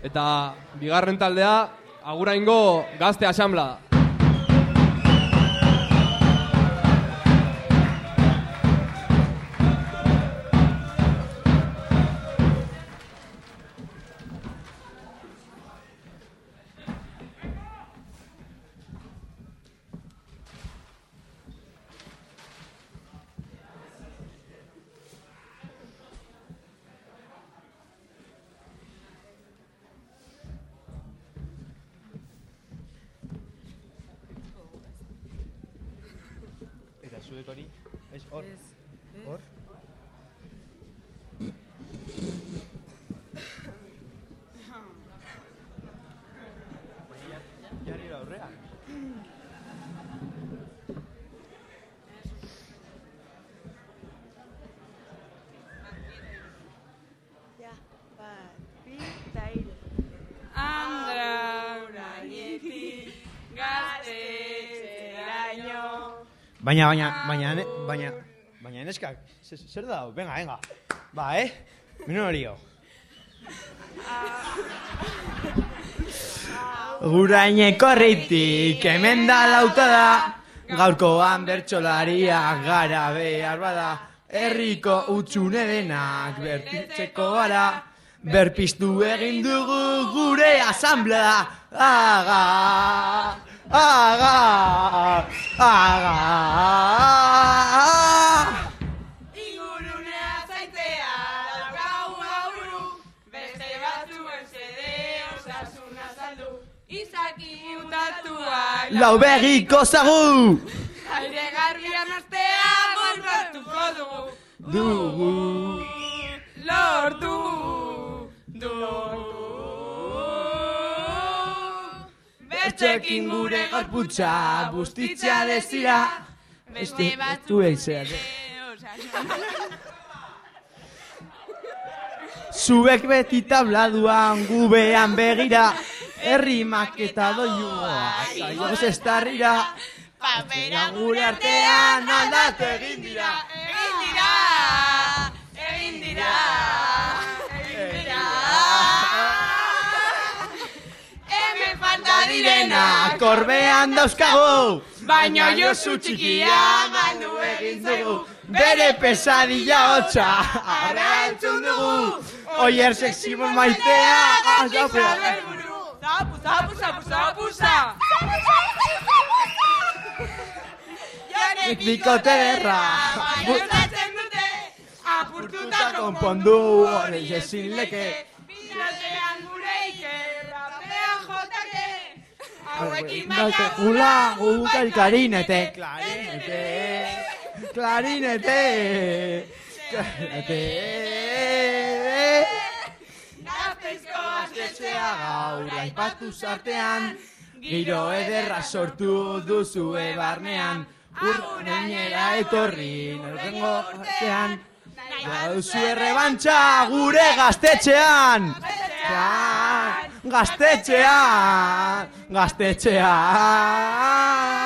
Eta bigarren taldea, aguraingo gazte asamla. Zuek hori, ez hor, hor. Jarri da aurrean. Baina, baina, baina, ne- baina, baina neskak, zer, da, venga, venga. Ba, eh? Minu horio. Guraineko herritik hemen da lauta da, gaurkoan bertsolariak gara behar bada, herriko utxune denak berpitzeko gara, berpiztu egin dugu gure asamblea, aga, aga, aga. Izaki utatuak Lau zagu Aire garbian astea gorrotuko dugu. Dugu. Lortu. Dugu. Bertxekin gure gorputza bustitzea dezira. Beste Batu osasuna Zuek beti tabladuan gubean begira. Herrimak eta doiua saioz estarrira. Papera gure artean aldatu egin dira. Egin dira. Egin dira. Egin dira. Hemen falta direna korbean dauzkagu. Baina Josu txikia galdu egin zaigu. Bere pesadilla hotza. Arra entzun dugu. Oier seximos maitea. Zapu, Sapusa, sapusa, dute Apurtuta konpondu Hore jezin leke Binatean gure ikerra jotake Hauekin baina Ula Klarinete Klarinete Klarinete Gaztetxea gaur aipatu zartean Giro ederra sortu duzue barnean. Urrenera etorri norrengo artean. Gauzu errebantxa gure gaztetxean. Gaztetxean Gaztetxean